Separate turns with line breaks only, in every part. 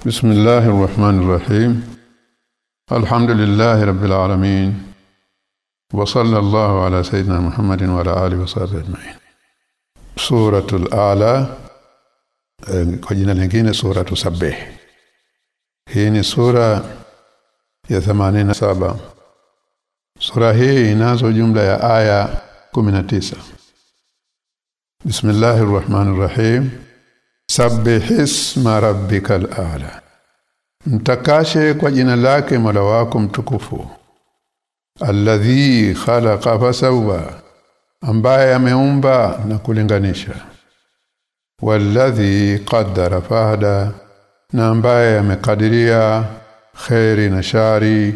بسم الله الرحمن الرحيم الحمد لله رب العالمين وصلى الله على سيدنا محمد وعلى اله وصحبه اجمعين سوره الاعلى kwa jina lingine sura tusabih hii ni sura ya 87 sura hii inazo jumla ya aya 19 Bismillahir Rahmanir Rahim Sabbih isma rabbikal a'la Mtakashe kwa jina lake Mola wako mtukufu Alladhi khalaqa fasawa. ambaye ameumba na kulinganisha Walladhi qaddara fahada na ambaye amekadiria khairi na shari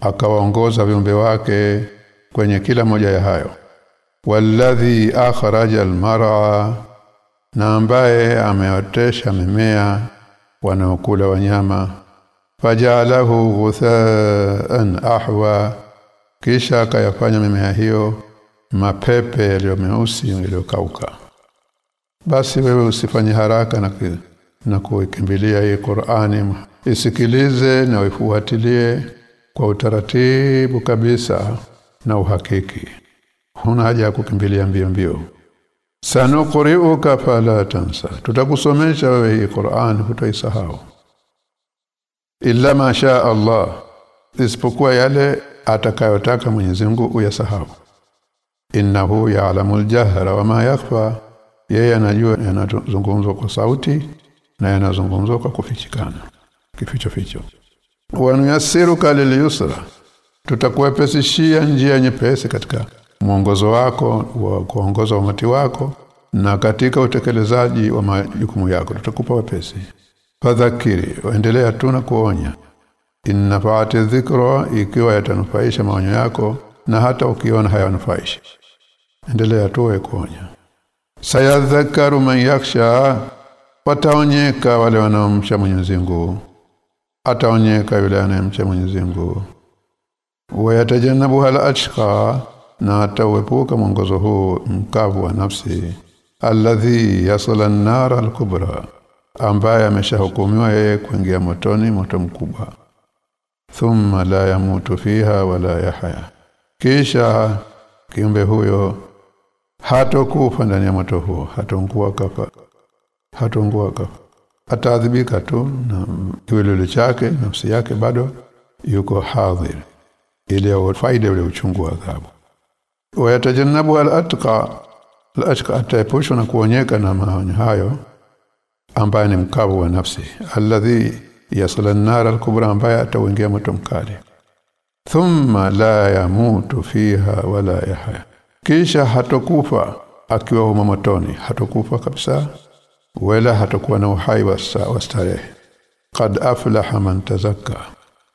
akawaongoza viumbe wake kwenye kila moja ya hayo walladhi akhraja almar'a na ambaye ameotesha mimea wanaokula wanyama. Fajalahu ghuthaan ahwa kisha akayafanya mimea hiyo mapepe yaliyo meusi yaliyokauka. Basi wewe usifanye haraka na na kuikimbilia hii Qur'ani. Isikilize na uifuatilie kwa utaratibu kabisa na uhakiki. Huna haja ya kukimbilia mbio mbio sanuqri'uka fala tansa. Tutakusomesha wewe hii Qur'an hutaisahau. Illa ma sha Allah isipokuwa yale atakayotaka Mwenyezi Mungu uyasahau. Innahu ya'lamul jahra wa ma yakhfa. Yeye anajua yanazungumzwa kwa sauti na yanazungumzwa kwa kufichikana. Kificho ficho. Wanuyasiruka lilyusra. Tutakuwepesishia njia nyepesi katika mwongozo wako wa kuongoza umati wako na katika utekelezaji wa majukumu yako. Tutakupa wepesi. Fadhakiri endelea tu na kuonya. Inna faati dhikra ikiwa yatanufaisha maonyo yako na hata ukiona hayanufaishi. Endelea tu kuonya. Sayadhakaru man yakhsha wataonyeka wale wanaomcha Mwenyezi Mungu. Ataonyeka yule anayemcha Mwenyezi Mungu. Wayatajannabu hal ashqa na atauepuka mwongozo huu mkavu wa nafsi. Alladhi yasala an-nar al-kubra ambaye ameshahukumiwa yeye kuingia motoni moto mkubwa. Thumma la yamutu fiha wala yahya. Kisha kiumbe huyo hatokufa ndani ya moto huo hatongua kafa hatongua kafa ataadhibika tu na kiwelele chake nafsi yake bado yuko hadhir ile faida ile uchungu wa adhabu wayatajannabu al-atqa. Al-atqa ataepushwa na kuonyeka na maonyo hayo ambaye ni mkavu wa nafsi alladhi yasla an-nar al-kubra ambaye atauingia moto mkali. Thumma la yamutu fiha wala yahya. Kisha hatokufa akiwa huma motoni. Hatokufa kabisa wala hatakuwa na uhai wa starehe. Qad aflaha man tazakka.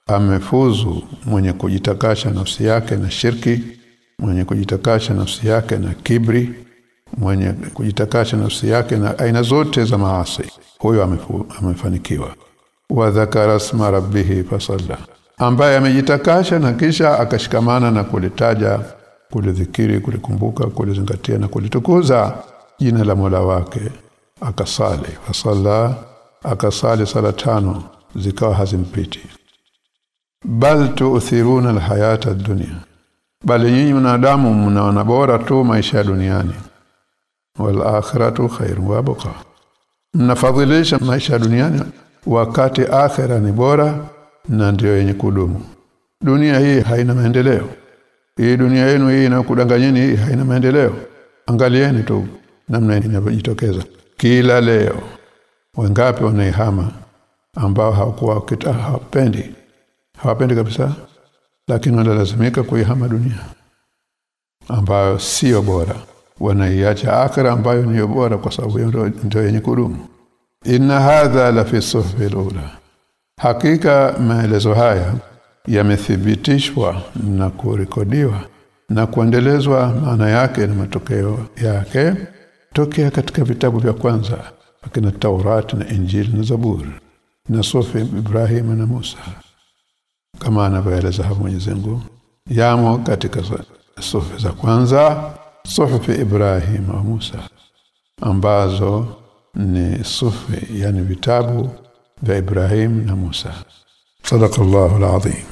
Amefuzu mwenye kujitakasha nafsi yake na shirki mwenye kujitakasha nafsi yake na kibri mwenye kujitakasha nafsi yake na aina zote za maasi huyo amefanikiwa. Wa dhakara asma rabbih fasalla ambaye amejitakasha na kisha akashikamana na kulitaja kulidhikiri kulikumbuka kulizingatia na kulitukuza jina la Mola wake akasali fasalla akasali sala tano zikawa hazimpiti. Bal tu'thiruna alhayata ad-dunya bali nyinyi wanadamu mnaona bora tu maisha duniani. Wal akhiratu khairu wa baqa mnafadhilisha maisha duniani wakati akhira ni bora na ndio yenye kudumu. Dunia hii haina maendeleo. Hii dunia yenu hii inakudanganyeni hii haina maendeleo. Angalieni tu namna inavyojitokeza. Kila leo wangapi wanaihama ambao hawakuwa hawapendi? Hawapendi kabisa lakini wanalazimika kuihama dunia ambayo sio bora. Wanaiacha akhira ambayo ni bora kwa sababu ndio yenye kudumu. Inna hadha la fi suhfi ula hakika maelezo haya yamethibitishwa na kurekodiwa na kuendelezwa maana yake na matokeo yake tokea katika vitabu vya kwanza akina Taurat na Injili na Zaburi na Sufi Ibrahim na Musa kama anavyoeleza hapo Mwenyezi Mungu yamo katika sufi za kwanza sufi Ibrahim wa Musa ambazo ni sufi yani vitabu vya Ibrahim na Musa. Sadaqallahu alazim